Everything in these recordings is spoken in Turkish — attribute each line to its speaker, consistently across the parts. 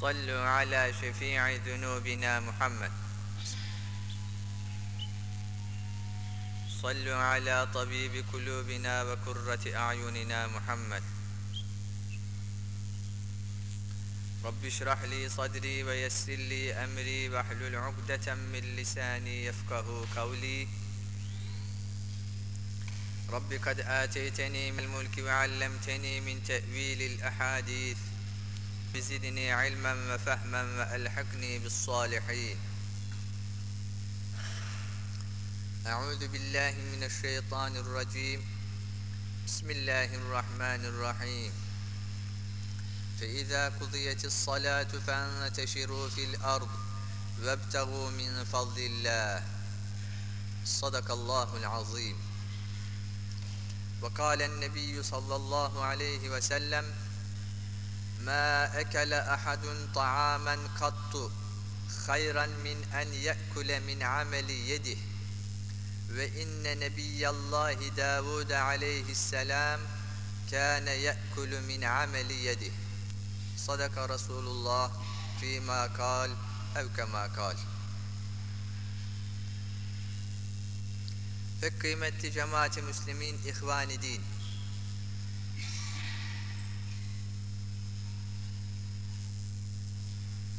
Speaker 1: صلوا على شفيع ذنوبنا محمد. صلوا على طبيب قلوبنا وكرة أعيننا محمد. رب اشرح لي صدري ويسر لي أمري واحلل عقدة من لساني يفقه قولي. رب قد آتيتني من الملك وعلمتني من تأويل الأحاديث. بزدني علما وفهما وألحقني بالصالحين أعوذ بالله من الشيطان الرجيم بسم الله الرحمن الرحيم فإذا قضيت الصلاة فانتشروا في الأرض وابتغوا من فضل الله صدق الله العظيم وقال النبي صلى الله عليه وسلم ما أكل أحد طعاما قط خيرا من أن يأكل من عمل يده وإن نبي الله داود عليه السلام كان يأكل من عمل يده صدق رسول الله فيما قال أو كما قال Pek kıymetli cemaati müslimin, ihvani din.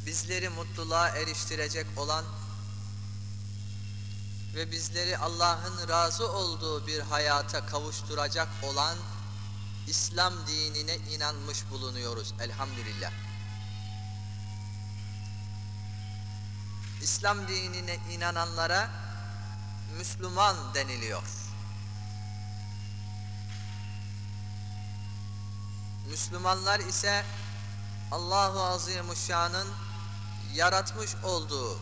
Speaker 1: Bizleri mutluluğa eriştirecek olan ve bizleri Allah'ın razı olduğu bir hayata kavuşturacak olan İslam dinine inanmış bulunuyoruz elhamdülillah. İslam dinine inananlara Müslüman deniliyor. Müslümanlar ise Allahu Azimuşşan'ın yaratmış olduğu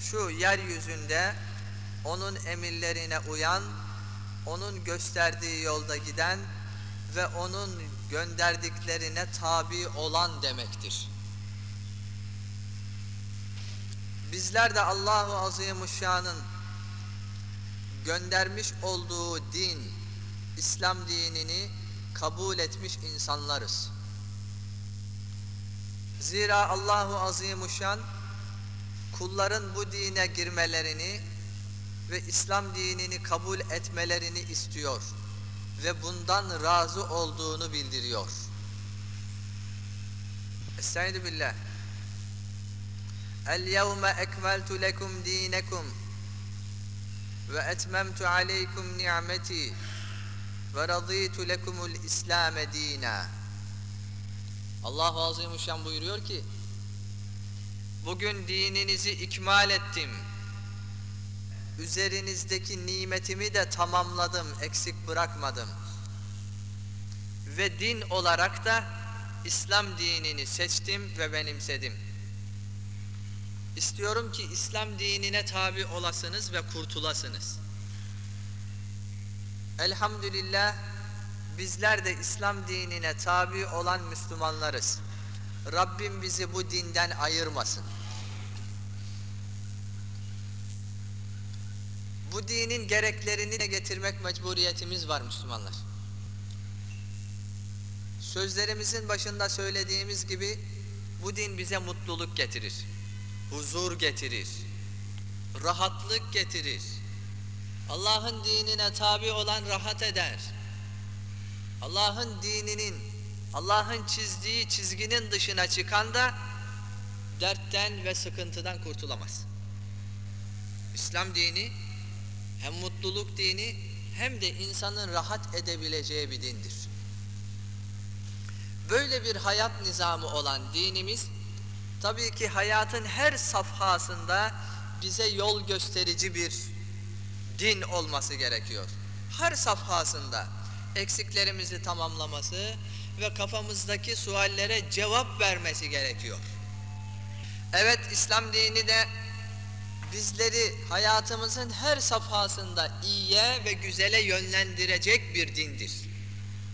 Speaker 1: şu yeryüzünde onun emirlerine uyan, onun gösterdiği yolda giden ve onun gönderdiklerine tabi olan demektir. Bizler de Allahu Azimuşşan'ın göndermiş olduğu din, İslam dinini kabul etmiş insanlarız. Zira Allahu Azimuşşan kulların bu dine girmelerini ve İslam dinini kabul etmelerini istiyor ve bundan razı olduğunu bildiriyor. Estaizu billah. Lekum dinekum ve etmemtu aleykum ni'meti ve raditu lekumul İslame dina. Allahu Azimuşşan buyuruyor ki Bugün dininizi ikmal ettim. Üzerinizdeki nimetimi de tamamladım, eksik bırakmadım. Ve din olarak da İslam dinini seçtim ve benimsedim. İstiyorum ki İslam dinine tabi olasınız ve kurtulasınız. Elhamdülillah bizler de İslam dinine tabi olan Müslümanlarız. Rabbim bizi bu dinden ayırmasın. Bu dinin gereklerini de getirmek mecburiyetimiz var Müslümanlar. Sözlerimizin başında söylediğimiz gibi bu din bize mutluluk getirir. Huzur getirir. Rahatlık getirir. Allah'ın dinine tabi olan rahat eder. Allah'ın dininin, Allah'ın çizdiği çizginin dışına çıkan da dertten ve sıkıntıdan kurtulamaz. İslam dini hem mutluluk dini hem de insanın rahat edebileceği bir dindir. Böyle bir hayat nizamı olan dinimiz tabii ki hayatın her safhasında bize yol gösterici bir din olması gerekiyor. Her safhasında eksiklerimizi tamamlaması ve kafamızdaki suallere cevap vermesi gerekiyor. Evet İslam dini de bizleri hayatımızın her safhasında iyiye ve güzele yönlendirecek bir dindir.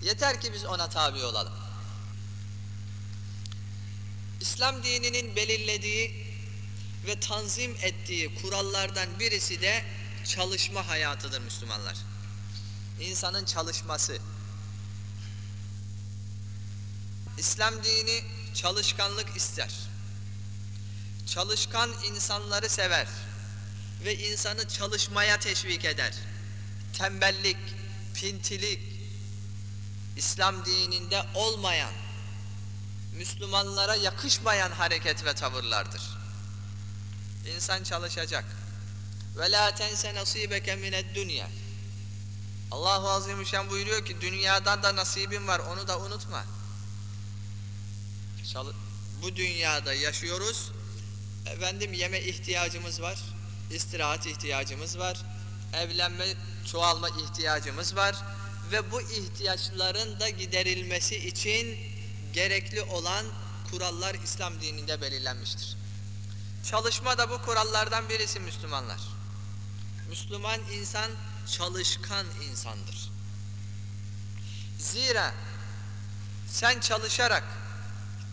Speaker 1: Yeter ki biz ona tabi olalım. İslam dininin belirlediği ve tanzim ettiği kurallardan birisi de çalışma hayatıdır Müslümanlar. İnsanın çalışması. İslam dini çalışkanlık ister. Çalışkan insanları sever ve insanı çalışmaya teşvik eder. Tembellik, pintilik, İslam dininde olmayan, Müslümanlara yakışmayan hareket ve tavırlardır. İnsan çalışacak. La tense nasibeke mined dünya. Allahu Azimüşşan buyuruyor ki dünyadan da nasibin var onu da unutma. Bu dünyada yaşıyoruz. Efendim yeme ihtiyacımız var. istirahat ihtiyacımız var. Evlenme, çoğalma ihtiyacımız var. Ve bu ihtiyaçların da giderilmesi için gerekli olan kurallar İslam dininde belirlenmiştir. Çalışma da bu kurallardan birisi Müslümanlar. Müslüman insan çalışkan insandır. Zira sen çalışarak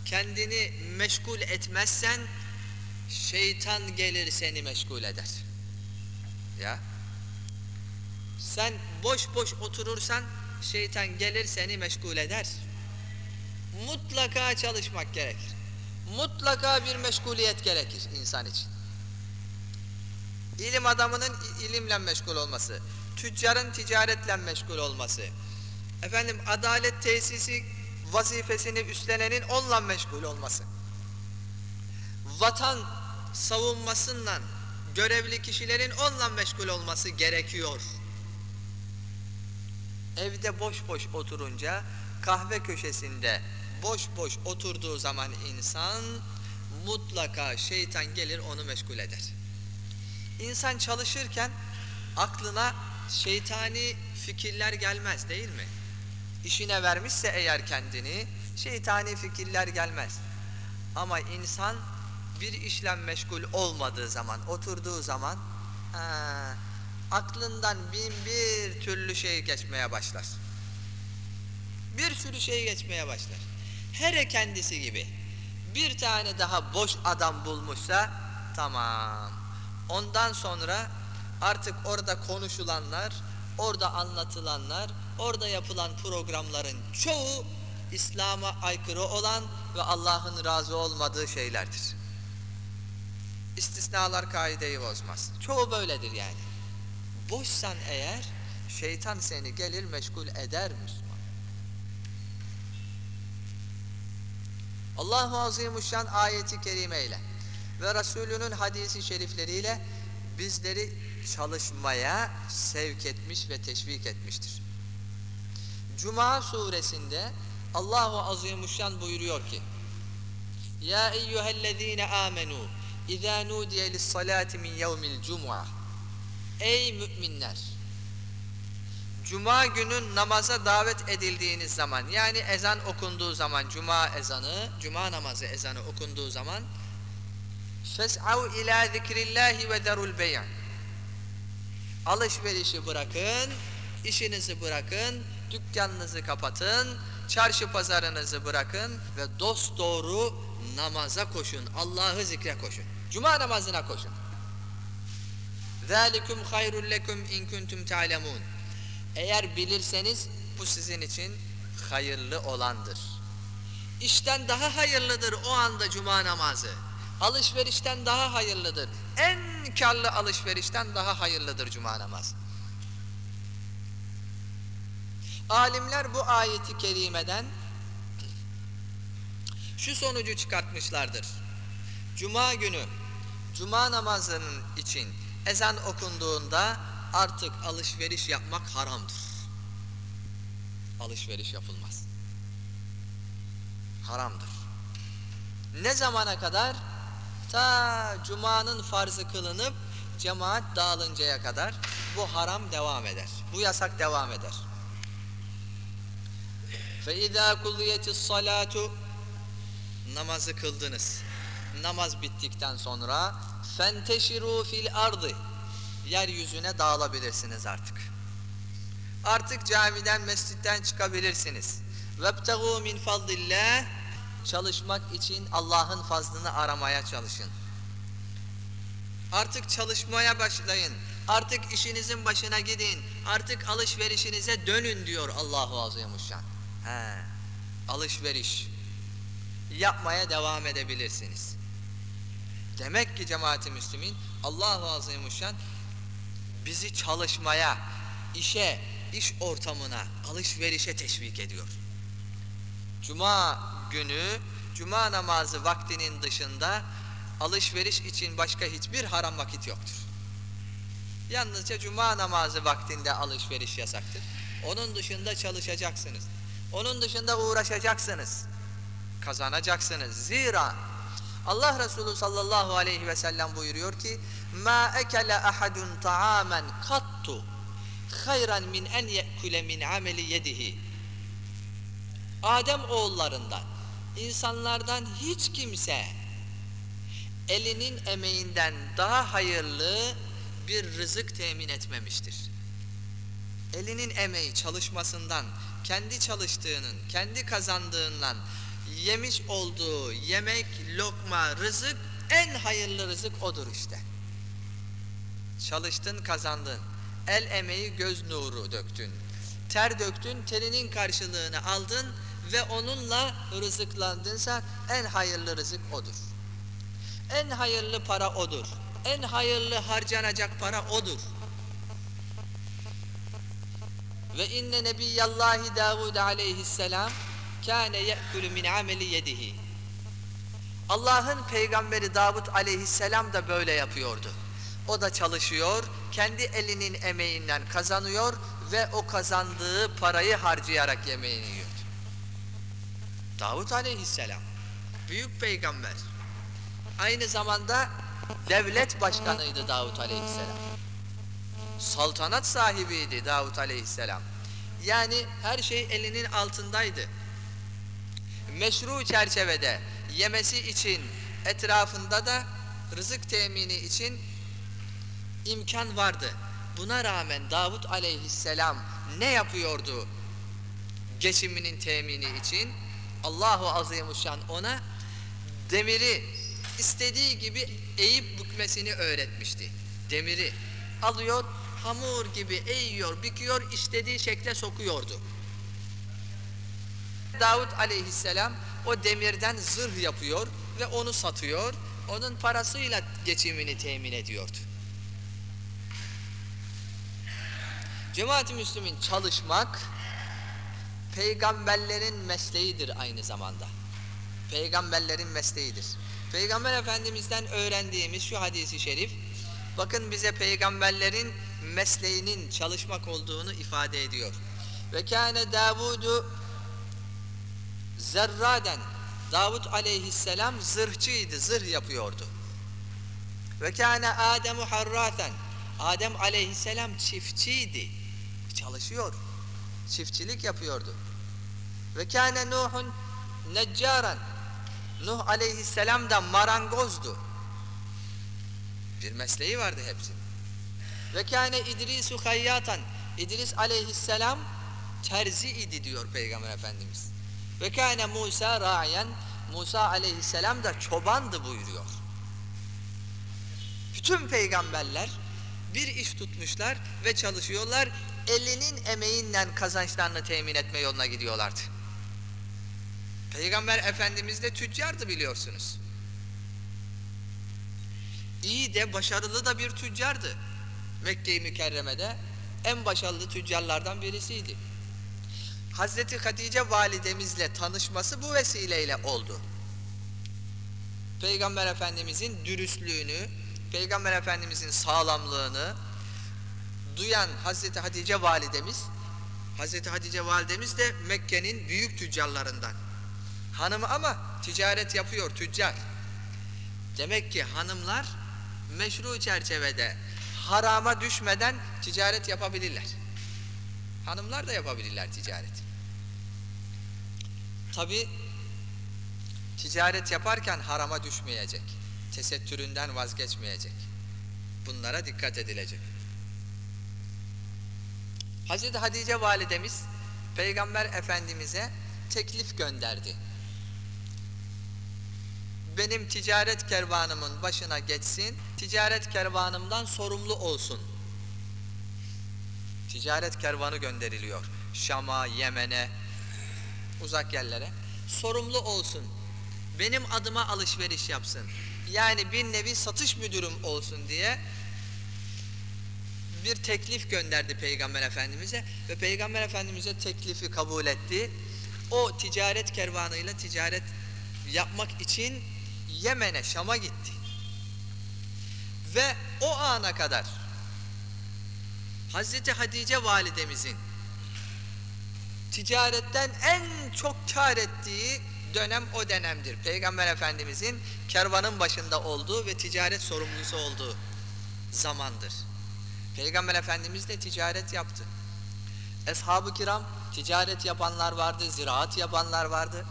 Speaker 1: kendini meşgul etmezsen şeytan gelir seni meşgul eder. Ya. Sen boş boş oturursan şeytan gelir seni meşgul eder. Mutlaka çalışmak gerekir. Mutlaka bir meşguliyet gerekir insan için. İlim adamının ilimle meşgul olması, tüccarın ticaretle meşgul olması, efendim adalet tesisi vazifesini üstlenenin onunla meşgul olması, vatan savunmasından görevli kişilerin onunla meşgul olması gerekiyor. Evde boş boş oturunca kahve köşesinde boş boş oturduğu zaman insan mutlaka şeytan gelir onu meşgul eder. İnsan çalışırken aklına şeytani fikirler gelmez değil mi? İşine vermişse eğer kendini şeytani fikirler gelmez. Ama insan bir işle meşgul olmadığı zaman, oturduğu zaman ha, aklından bin bir türlü şey geçmeye başlar. Bir sürü şey geçmeye başlar. Hele kendisi gibi bir tane daha boş adam bulmuşsa tamam. Ondan sonra artık orada konuşulanlar, orada anlatılanlar, orada yapılan programların çoğu İslam'a aykırı olan ve Allah'ın razı olmadığı şeylerdir. İstisnalar kaideyi bozmaz. Çoğu böyledir yani. Boşsan eğer şeytan seni gelir meşgul eder Müslüman. Allahu Azimuşşan ayeti kerimeyle ve Resulünün hadisi şerifleriyle bizleri çalışmaya sevk etmiş ve teşvik etmiştir. Cuma suresinde Allahu Azimuşşan buyuruyor ki Ya eyyühellezine amenu İzâ nudiye lissalâti min yevmil cum'a Ey müminler! Cuma günü namaza davet edildiğiniz zaman yani ezan okunduğu zaman cuma ezanı, cuma namazı ezanı okunduğu zaman fes'av ila zikrillahi ve derul bey'an alışverişi bırakın, işinizi bırakın, dükkanınızı kapatın, çarşı pazarınızı bırakın ve dost doğru namaza koşun, Allah'ı zikre koşun. Cuma namazına koşun. ذَٰلِكُمْ خَيْرٌ لَكُمْ اِنْ كُنْتُمْ تَعْلَمُونَ Eğer bilirseniz bu sizin için hayırlı olandır. İşten daha hayırlıdır o anda cuma namazı. Alışverişten daha hayırlıdır. En karlı alışverişten daha hayırlıdır cuma namazı. Alimler bu ayeti kerimeden şu sonucu çıkartmışlardır. Cuma günü cuma namazının için ezan okunduğunda artık alışveriş yapmak haramdır. Alışveriş yapılmaz. Haramdır. Ne zamana kadar? Ta cumanın farzı kılınıp cemaat dağılıncaya kadar bu haram devam eder. Bu yasak devam eder. فَاِذَا كُلِّيَتِ الصَّلَاتُ Namazı kıldınız. namaz bittikten sonra fenteşiru fil ardı yeryüzüne dağılabilirsiniz artık. Artık camiden, mescitten çıkabilirsiniz. Vebtegu min fadlillah çalışmak için Allah'ın fazlını aramaya çalışın. Artık çalışmaya başlayın. Artık işinizin başına gidin. Artık alışverişinize dönün diyor Allahu Azimuşşan. He. Alışveriş. Yapmaya devam edebilirsiniz. Demek ki cemaati Müslümin Allahu Azimuşşan bizi çalışmaya, işe, iş ortamına, alışverişe teşvik ediyor. Cuma günü, cuma namazı vaktinin dışında alışveriş için başka hiçbir haram vakit yoktur. Yalnızca cuma namazı vaktinde alışveriş yasaktır. Onun dışında çalışacaksınız. Onun dışında uğraşacaksınız. Kazanacaksınız. Zira Allah Resulü sallallahu aleyhi ve sellem buyuruyor ki ma ekele ahadun ta'amen kattu hayran min en ye'kule min ameli yedihi Adem oğullarından insanlardan hiç kimse elinin emeğinden daha hayırlı bir rızık temin etmemiştir. Elinin emeği çalışmasından, kendi çalıştığının, kendi kazandığından yemiş olduğu yemek, lokma, rızık en hayırlı rızık odur işte. Çalıştın, kazandın. El emeği göz nuru döktün. Ter döktün, terinin karşılığını aldın ve onunla rızıklandınsa en hayırlı rızık odur. En hayırlı para odur. En hayırlı harcanacak para odur. Ve inne nebiyallahi Davud aleyhisselam kâne ye'külü min ameli yedihi. Allah'ın peygamberi Davud aleyhisselam da böyle yapıyordu. O da çalışıyor, kendi elinin emeğinden kazanıyor ve o kazandığı parayı harcayarak yemeğini yiyordu. Davud aleyhisselam, büyük peygamber. Aynı zamanda devlet başkanıydı Davud aleyhisselam. Saltanat sahibiydi Davud aleyhisselam. Yani her şey elinin altındaydı. Meşru çerçevede yemesi için etrafında da rızık temini için imkan vardı. Buna rağmen Davud aleyhisselam ne yapıyordu geçiminin temini için? Allahu Azimuşşan ona demiri istediği gibi eğip bükmesini öğretmişti. Demiri alıyor, hamur gibi eğiyor, büküyor, istediği şekle sokuyordu. Davud aleyhisselam o demirden zırh yapıyor ve onu satıyor. Onun parasıyla geçimini temin ediyordu. Cemaat-i Müslümin çalışmak peygamberlerin mesleğidir aynı zamanda. Peygamberlerin mesleğidir. Peygamber Efendimiz'den öğrendiğimiz şu hadisi şerif bakın bize peygamberlerin mesleğinin çalışmak olduğunu ifade ediyor. Ve kâne Davudu zerraden Davud aleyhisselam zırhçıydı, zırh yapıyordu. Ve kâne Ademu harraten Adem aleyhisselam çiftçiydi. Çalışıyor. Çiftçilik yapıyordu. Ve kâne Nuhun neccaran Nuh aleyhisselam da marangozdu. Bir mesleği vardı hepsinin. Ve kâne İdrisu hayyatan İdris aleyhisselam terzi idi diyor Peygamber Efendimiz. Ve kâne Musa ra'yen Musa aleyhisselam da çobandı buyuruyor. Bütün peygamberler bir iş tutmuşlar ve çalışıyorlar. Elinin emeğinden kazançlarını temin etme yoluna gidiyorlardı. Peygamber Efendimiz de tüccardı biliyorsunuz. İyi de başarılı da bir tüccardı. Mekke-i Mükerreme'de en başarılı tüccarlardan birisiydi. Hazreti Hatice validemizle tanışması bu vesileyle oldu. Peygamber Efendimizin dürüstlüğünü, Peygamber Efendimizin sağlamlığını duyan Hazreti Hatice validemiz, Hazreti Hatice validemiz de Mekke'nin büyük tüccarlarından. Hanımı ama ticaret yapıyor, tüccar. Demek ki hanımlar meşru çerçevede harama düşmeden ticaret yapabilirler. Hanımlar da yapabilirler ticaret. Tabi Ticaret yaparken harama düşmeyecek. Tesettüründen vazgeçmeyecek. Bunlara dikkat edilecek. Hazreti Hatice validemiz Peygamber Efendimiz'e teklif gönderdi. Benim ticaret kervanımın başına geçsin, ticaret kervanımdan sorumlu olsun. Ticaret kervanı gönderiliyor. Şam'a, Yemen'e, uzak yerlere. Sorumlu olsun. Benim adıma alışveriş yapsın. Yani bir nevi satış müdürüm olsun diye bir teklif gönderdi Peygamber Efendimiz'e ve Peygamber Efendimiz'e teklifi kabul etti. O ticaret kervanıyla ticaret yapmak için Yemen'e, Şam'a gitti. Ve o ana kadar Hazreti Hatice validemizin ticaretten en çok kar ettiği dönem o dönemdir. Peygamber Efendimizin kervanın başında olduğu ve ticaret sorumlusu olduğu zamandır. Peygamber Efendimiz de ticaret yaptı. Eshab-ı kiram ticaret yapanlar vardı, ziraat yapanlar vardı.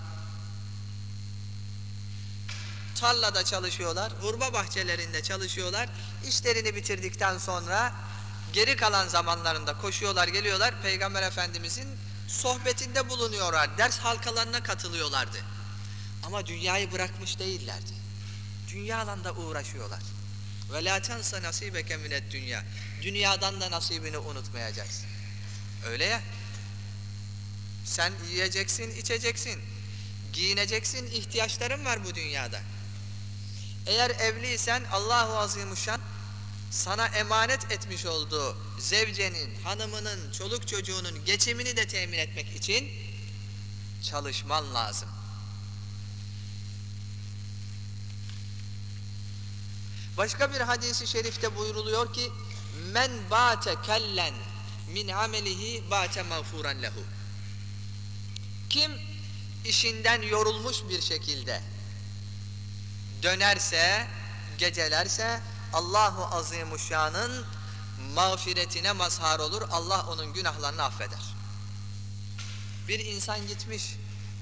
Speaker 1: Tarlada çalışıyorlar, hurma bahçelerinde çalışıyorlar. İşlerini bitirdikten sonra geri kalan zamanlarında koşuyorlar, geliyorlar. Peygamber Efendimizin sohbetinde bulunuyorlar, ders halkalarına katılıyorlardı. Ama dünyayı bırakmış değillerdi. Dünyadan da uğraşıyorlar. Ve la tensa nasibeke minet dünya. Dünyadan da nasibini unutmayacaksın. Öyle ya. Sen yiyeceksin, içeceksin. Giyineceksin, ihtiyaçların var bu dünyada. Eğer evliysen Allahu Azimuşşan sana emanet etmiş olduğu zevcenin, hanımının, çoluk çocuğunun geçimini de temin etmek için çalışman lazım. Başka bir hadisi şerifte buyruluyor ki men bate kellen min amelihi bate mağfuran lehu. Kim işinden yorulmuş bir şekilde dönerse, gecelerse Allahu Azimuşşan'ın mağfiretine mazhar olur. Allah onun günahlarını affeder. Bir insan gitmiş,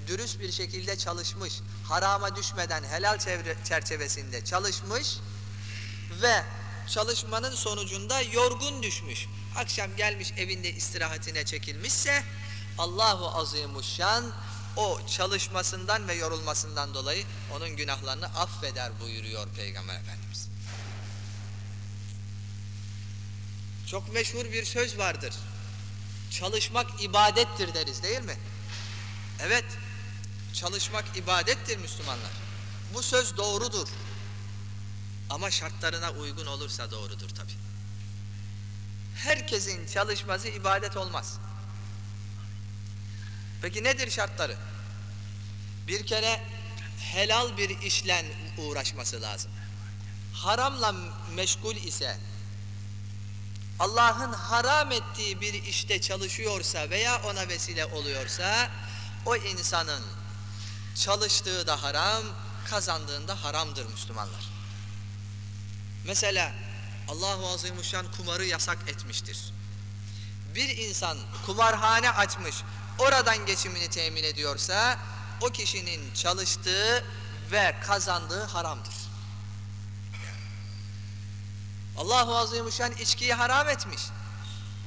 Speaker 1: dürüst bir şekilde çalışmış, harama düşmeden helal çerçevesinde çalışmış ve çalışmanın sonucunda yorgun düşmüş. Akşam gelmiş evinde istirahatine çekilmişse Allahu Azimuşşan o çalışmasından ve yorulmasından dolayı onun günahlarını affeder buyuruyor Peygamber Efendimiz. Çok meşhur bir söz vardır. Çalışmak ibadettir deriz değil mi? Evet. Çalışmak ibadettir Müslümanlar. Bu söz doğrudur. Ama şartlarına uygun olursa doğrudur tabi. Herkesin çalışması ibadet olmaz. Peki nedir şartları? Bir kere helal bir işle uğraşması lazım. Haramla meşgul ise Allah'ın haram ettiği bir işte çalışıyorsa veya ona vesile oluyorsa o insanın çalıştığı da haram, kazandığında haramdır Müslümanlar. Mesela Allahu Azimuşşan kumarı yasak etmiştir. Bir insan kumarhane açmış, oradan geçimini temin ediyorsa o kişinin çalıştığı ve kazandığı haramdır. Allahu Azimuşşan içkiyi haram etmiş.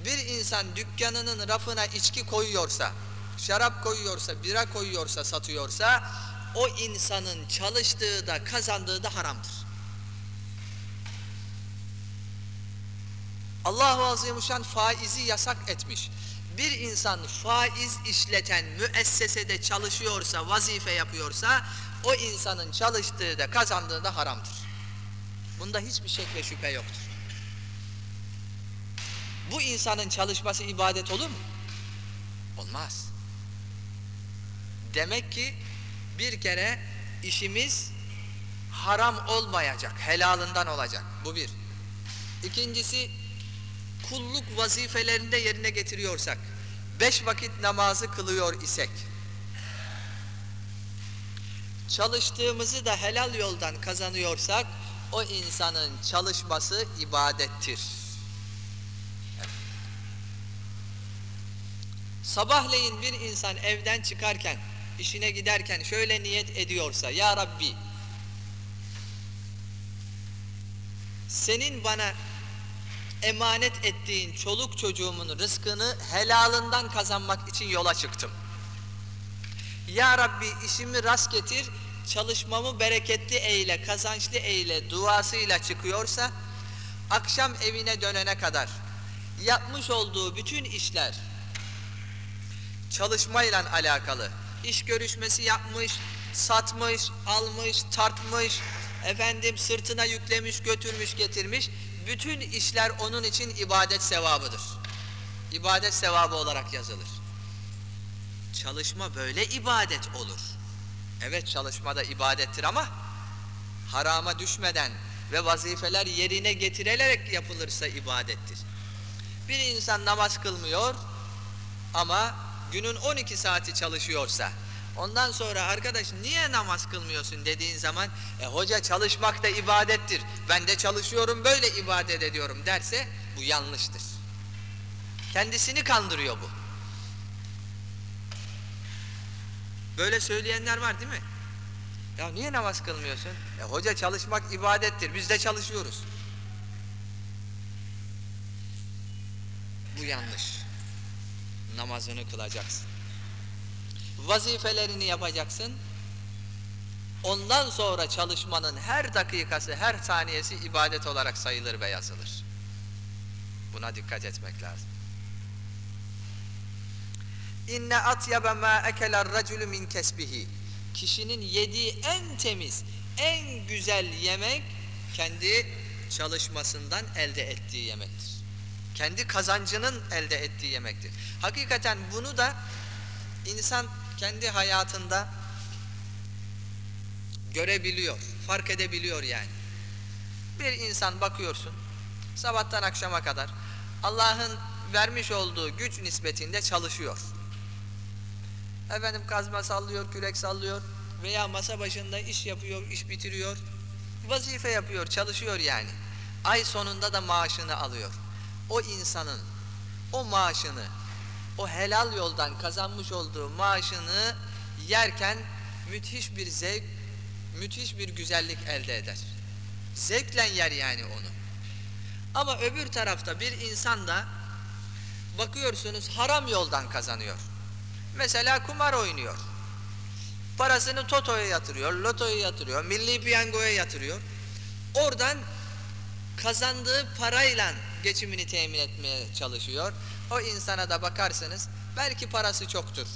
Speaker 1: Bir insan dükkanının rafına içki koyuyorsa, şarap koyuyorsa, bira koyuyorsa, satıyorsa o insanın çalıştığı da kazandığı da haramdır. Allahu Azimuşşan faizi yasak etmiş. Bir insan faiz işleten müessesede çalışıyorsa, vazife yapıyorsa o insanın çalıştığı da kazandığı da haramdır. Bunda hiçbir şek şüphe yoktur. Bu insanın çalışması ibadet olur mu? Olmaz. Demek ki bir kere işimiz haram olmayacak, helalından olacak. Bu bir. İkincisi, kulluk vazifelerinde yerine getiriyorsak, beş vakit namazı kılıyor isek, çalıştığımızı da helal yoldan kazanıyorsak, o insanın çalışması ibadettir. Sabahleyin bir insan evden çıkarken işine giderken şöyle niyet ediyorsa Ya Rabbi senin bana emanet ettiğin çoluk çocuğumun rızkını helalından kazanmak için yola çıktım. Ya Rabbi işimi rast getir, çalışmamı bereketli eyle, kazançlı eyle duasıyla çıkıyorsa akşam evine dönene kadar yapmış olduğu bütün işler çalışmayla alakalı iş görüşmesi yapmış, satmış, almış, tartmış, efendim sırtına yüklemiş, götürmüş, getirmiş. Bütün işler onun için ibadet sevabıdır. İbadet sevabı olarak yazılır. Çalışma böyle ibadet olur. Evet çalışma da ibadettir ama harama düşmeden ve vazifeler yerine getirilerek yapılırsa ibadettir. Bir insan namaz kılmıyor ama günün 12 saati çalışıyorsa ondan sonra arkadaş niye namaz kılmıyorsun dediğin zaman e hoca çalışmak da ibadettir. Ben de çalışıyorum böyle ibadet ediyorum derse bu yanlıştır. Kendisini kandırıyor bu. Böyle söyleyenler var değil mi? Ya niye namaz kılmıyorsun? E hoca çalışmak ibadettir. Biz de çalışıyoruz. Bu yanlış. Namazını kılacaksın. Vazifelerini yapacaksın. Ondan sonra çalışmanın her dakikası, her saniyesi ibadet olarak sayılır ve yazılır. Buna dikkat etmek lazım. İnne atyaba ma ekeler raculu min kesbihi. Kişinin yediği en temiz, en güzel yemek kendi çalışmasından elde ettiği yemektir. Kendi kazancının elde ettiği yemektir. Hakikaten bunu da insan kendi hayatında görebiliyor, fark edebiliyor yani. Bir insan bakıyorsun, sabahtan akşama kadar Allah'ın vermiş olduğu güç nispetinde çalışıyor. Efendim kazma sallıyor, kürek sallıyor veya masa başında iş yapıyor, iş bitiriyor. Vazife yapıyor, çalışıyor yani. Ay sonunda da maaşını alıyor. O insanın o maaşını, o helal yoldan kazanmış olduğu maaşını yerken müthiş bir zevk, müthiş bir güzellik elde eder. Zevkle yer yani onu. Ama öbür tarafta bir insan da bakıyorsunuz haram yoldan kazanıyor. Mesela kumar oynuyor. Parasını Toto'ya yatırıyor, Loto'ya yatırıyor, Milli Piyango'ya yatırıyor. Oradan kazandığı parayla geçimini temin etmeye çalışıyor. O insana da bakarsınız belki parası çoktur.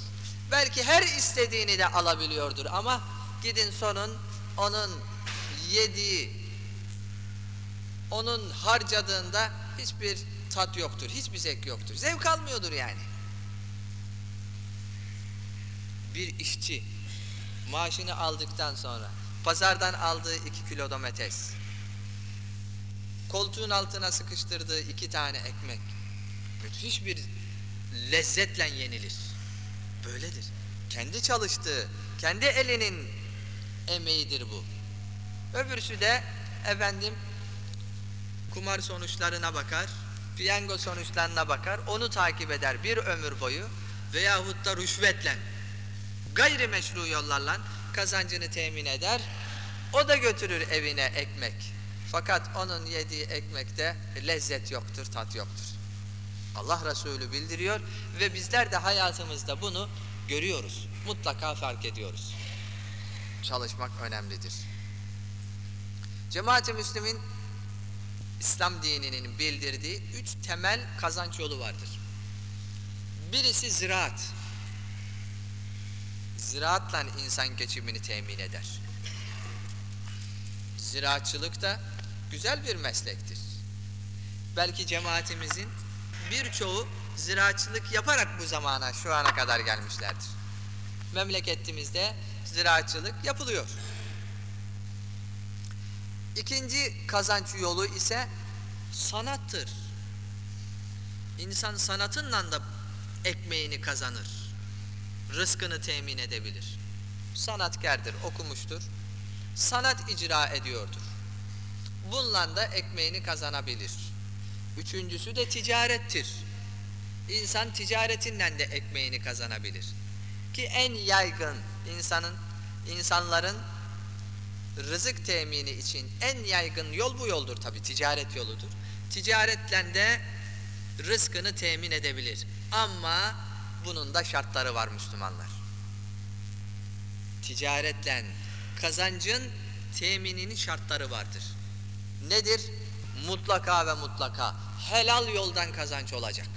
Speaker 1: Belki her istediğini de alabiliyordur ama gidin sonun onun yediği, onun harcadığında hiçbir tat yoktur, hiçbir zevk yoktur. Zevk almıyordur yani. Bir işçi maaşını aldıktan sonra pazardan aldığı iki kilo domates, koltuğun altına sıkıştırdığı iki tane ekmek müthiş bir lezzetle yenilir. Böyledir. Kendi çalıştığı, kendi elinin emeğidir bu. Öbürsü de efendim kumar sonuçlarına bakar, piyango sonuçlarına bakar, onu takip eder bir ömür boyu veyahut da rüşvetle, gayrimeşru yollarla kazancını temin eder, o da götürür evine ekmek. Fakat onun yediği ekmekte lezzet yoktur, tat yoktur. Allah Resulü bildiriyor ve bizler de hayatımızda bunu görüyoruz. Mutlaka fark ediyoruz. Çalışmak önemlidir. Cemaat-i Müslümin İslam dininin bildirdiği üç temel kazanç yolu vardır. Birisi ziraat. Ziraatla insan geçimini temin eder. Ziraatçılık da güzel bir meslektir. Belki cemaatimizin birçoğu ziraatçılık yaparak bu zamana şu ana kadar gelmişlerdir. Memleketimizde ziraatçılık yapılıyor. İkinci kazanç yolu ise sanattır. İnsan sanatınla da ekmeğini kazanır. Rızkını temin edebilir. Sanatkardır, okumuştur. Sanat icra ediyordur. Bununla da ekmeğini kazanabilir. Üçüncüsü de ticarettir. İnsan ticaretinden de ekmeğini kazanabilir. Ki en yaygın insanın insanların rızık temini için en yaygın yol bu yoldur tabi ticaret yoludur. Ticaretle de rızkını temin edebilir. Ama bunun da şartları var Müslümanlar. Ticaretle kazancın temininin şartları vardır. Nedir? Mutlaka ve mutlaka helal yoldan kazanç olacak.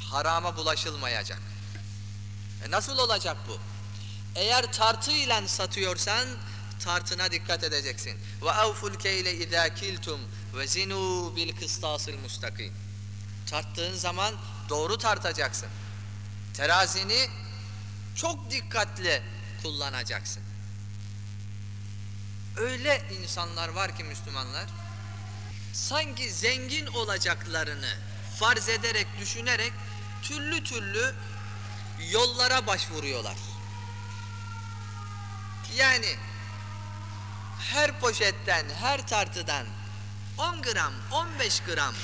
Speaker 1: Harama bulaşılmayacak. E nasıl olacak bu? Eğer tartıyla satıyorsan tartına dikkat edeceksin. Ve avful keyle izâ kiltum ve zinû bil kıstasıl mustakim. Tarttığın zaman doğru tartacaksın. Terazini çok dikkatli kullanacaksın. Öyle insanlar var ki Müslümanlar sanki zengin olacaklarını farz ederek, düşünerek türlü türlü yollara başvuruyorlar. Yani her poşetten, her tartıdan 10 gram, 15 gram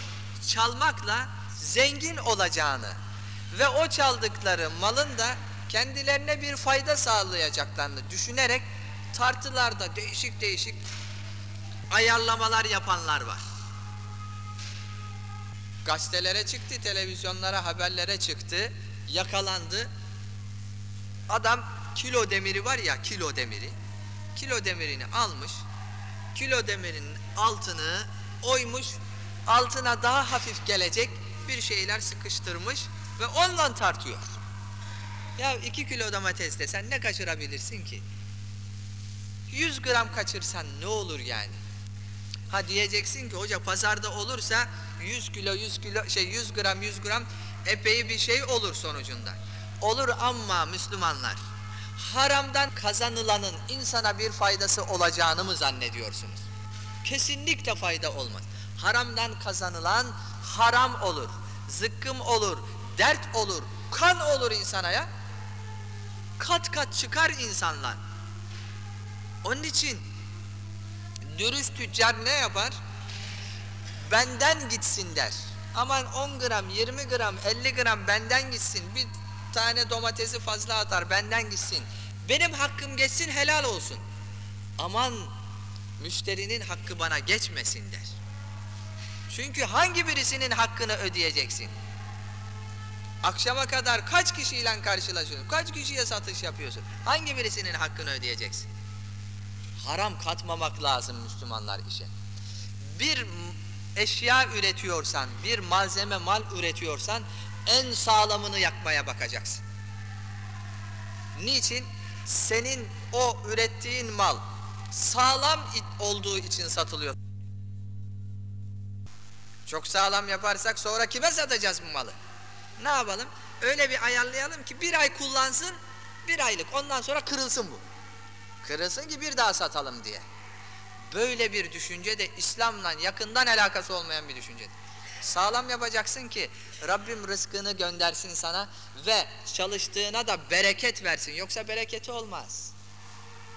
Speaker 1: çalmakla zengin olacağını ve o çaldıkları malın da kendilerine bir fayda sağlayacaklarını düşünerek tartılarda değişik değişik ayarlamalar yapanlar var. Gazetelere çıktı, televizyonlara, haberlere çıktı, yakalandı. Adam kilo demiri var ya, kilo demiri. Kilo demirini almış, kilo demirinin altını oymuş, altına daha hafif gelecek bir şeyler sıkıştırmış ve ondan tartıyor. Ya iki kilo domates desen ne kaçırabilirsin ki? 100 gram kaçırsan ne olur yani? Ha diyeceksin ki hoca pazarda olursa 100 kilo 100 kilo şey 100 gram 100 gram epey bir şey olur sonucunda. Olur ama Müslümanlar haramdan kazanılanın insana bir faydası olacağını mı zannediyorsunuz? Kesinlikle fayda olmaz. Haramdan kazanılan haram olur, zıkkım olur, dert olur, kan olur insana ya. Kat kat çıkar insanlar. Onun için dürüst tüccar ne yapar? Benden gitsin der. Aman 10 gram, 20 gram, 50 gram benden gitsin. Bir tane domatesi fazla atar benden gitsin. Benim hakkım geçsin helal olsun. Aman müşterinin hakkı bana geçmesin der. Çünkü hangi birisinin hakkını ödeyeceksin? Akşama kadar kaç kişiyle karşılaşıyorsun? Kaç kişiye satış yapıyorsun? Hangi birisinin hakkını ödeyeceksin? Haram katmamak lazım Müslümanlar işe. Bir eşya üretiyorsan, bir malzeme mal üretiyorsan en sağlamını yakmaya bakacaksın. Niçin? Senin o ürettiğin mal sağlam olduğu için satılıyor. Çok sağlam yaparsak sonra kime satacağız bu malı? Ne yapalım? Öyle bir ayarlayalım ki bir ay kullansın, bir aylık. Ondan sonra kırılsın bu. Kırılsın ki bir daha satalım diye. Böyle bir düşünce de İslam'la yakından alakası olmayan bir düşüncedir. Sağlam yapacaksın ki Rabbim rızkını göndersin sana ve çalıştığına da bereket versin. Yoksa bereketi olmaz.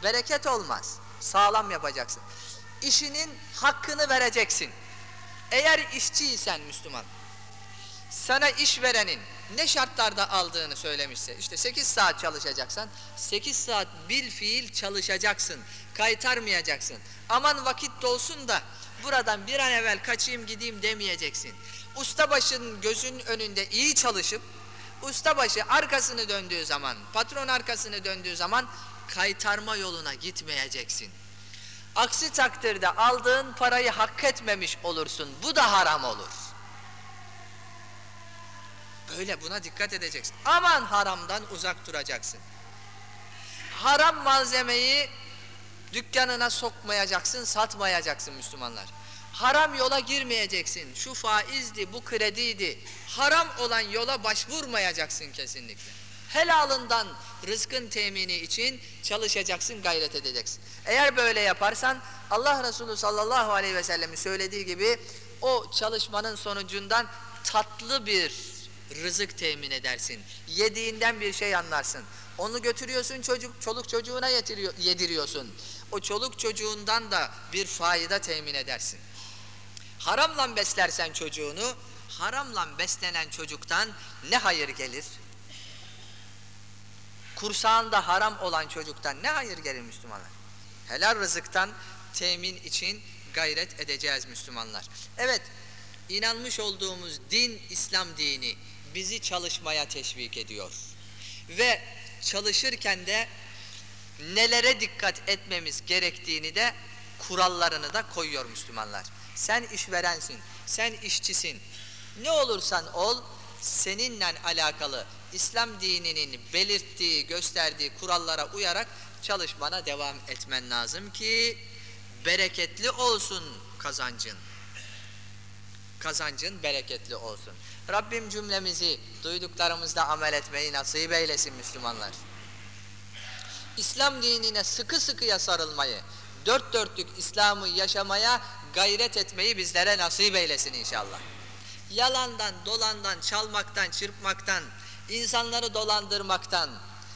Speaker 1: Bereket olmaz. Sağlam yapacaksın. İşinin hakkını vereceksin. Eğer işçiysen Müslüman, sana işverenin ne şartlarda aldığını söylemişse, işte 8 saat çalışacaksan, 8 saat bil fiil çalışacaksın, kaytarmayacaksın. Aman vakit dolsun da buradan bir an evvel kaçayım gideyim demeyeceksin. Ustabaşının gözün önünde iyi çalışıp, ustabaşı arkasını döndüğü zaman, patron arkasını döndüğü zaman kaytarma yoluna gitmeyeceksin. Aksi takdirde aldığın parayı hak etmemiş olursun. Bu da haram olur. Böyle buna dikkat edeceksin. Aman haramdan uzak duracaksın. Haram malzemeyi dükkanına sokmayacaksın, satmayacaksın Müslümanlar. Haram yola girmeyeceksin. Şu faizdi, bu krediydi. Haram olan yola başvurmayacaksın kesinlikle. Helalından rızkın temini için çalışacaksın, gayret edeceksin. Eğer böyle yaparsan Allah Resulü sallallahu aleyhi ve sellemin söylediği gibi o çalışmanın sonucundan tatlı bir rızık temin edersin. Yediğinden bir şey anlarsın. Onu götürüyorsun çocuk, çoluk çocuğuna yetiriyor, yediriyorsun. O çoluk çocuğundan da bir fayda temin edersin. Haramla beslersen çocuğunu, haramla beslenen çocuktan ne hayır gelir? kursağında haram olan çocuktan ne hayır gelir Müslümanlar? Helal rızıktan temin için gayret edeceğiz Müslümanlar. Evet, inanmış olduğumuz din İslam dini bizi çalışmaya teşvik ediyor. Ve çalışırken de nelere dikkat etmemiz gerektiğini de kurallarını da koyuyor Müslümanlar. Sen işverensin, sen işçisin. Ne olursan ol, seninle alakalı İslam dininin belirttiği, gösterdiği kurallara uyarak çalışmana devam etmen lazım ki bereketli olsun kazancın. Kazancın bereketli olsun. Rabbim cümlemizi duyduklarımızda amel etmeyi nasip eylesin Müslümanlar. İslam dinine sıkı sıkıya sarılmayı, dört dörtlük İslam'ı yaşamaya gayret etmeyi bizlere nasip eylesin inşallah. Yalandan, dolandan, çalmaktan, çırpmaktan, insanları dolandırmaktan,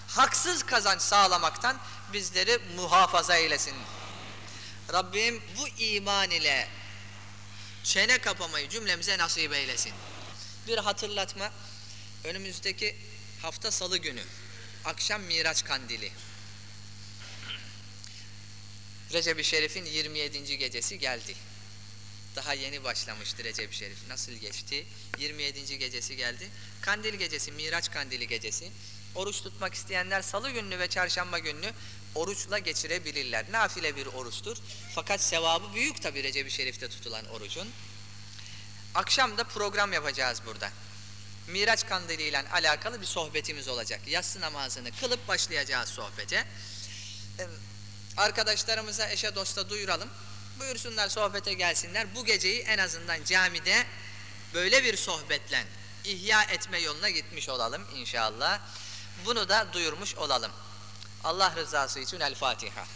Speaker 1: haksız kazanç sağlamaktan bizleri muhafaza eylesin. Rabbim bu iman ile çene kapamayı cümlemize nasip eylesin. Bir hatırlatma, önümüzdeki hafta salı günü, akşam Miraç Kandili. Recep-i Şerif'in 27. gecesi geldi. Daha yeni başlamıştı Recep-i Şerif. Nasıl geçti? 27. gecesi geldi. Kandil gecesi, Miraç Kandili gecesi. Oruç tutmak isteyenler salı gününü ve çarşamba gününü oruçla geçirebilirler. Nafile bir oruçtur. Fakat sevabı büyük tabi Recep-i Şerif'te tutulan orucun. Akşam da program yapacağız burada. Miraç Kandili ile alakalı bir sohbetimiz olacak. Yatsı namazını kılıp başlayacağız sohbete. Arkadaşlarımıza, eşe dosta duyuralım. Buyursunlar sohbete gelsinler. Bu geceyi en azından camide böyle bir sohbetle ihya etme yoluna gitmiş olalım inşallah. Bunu da duyurmuş olalım. Allah rızası için El Fatiha.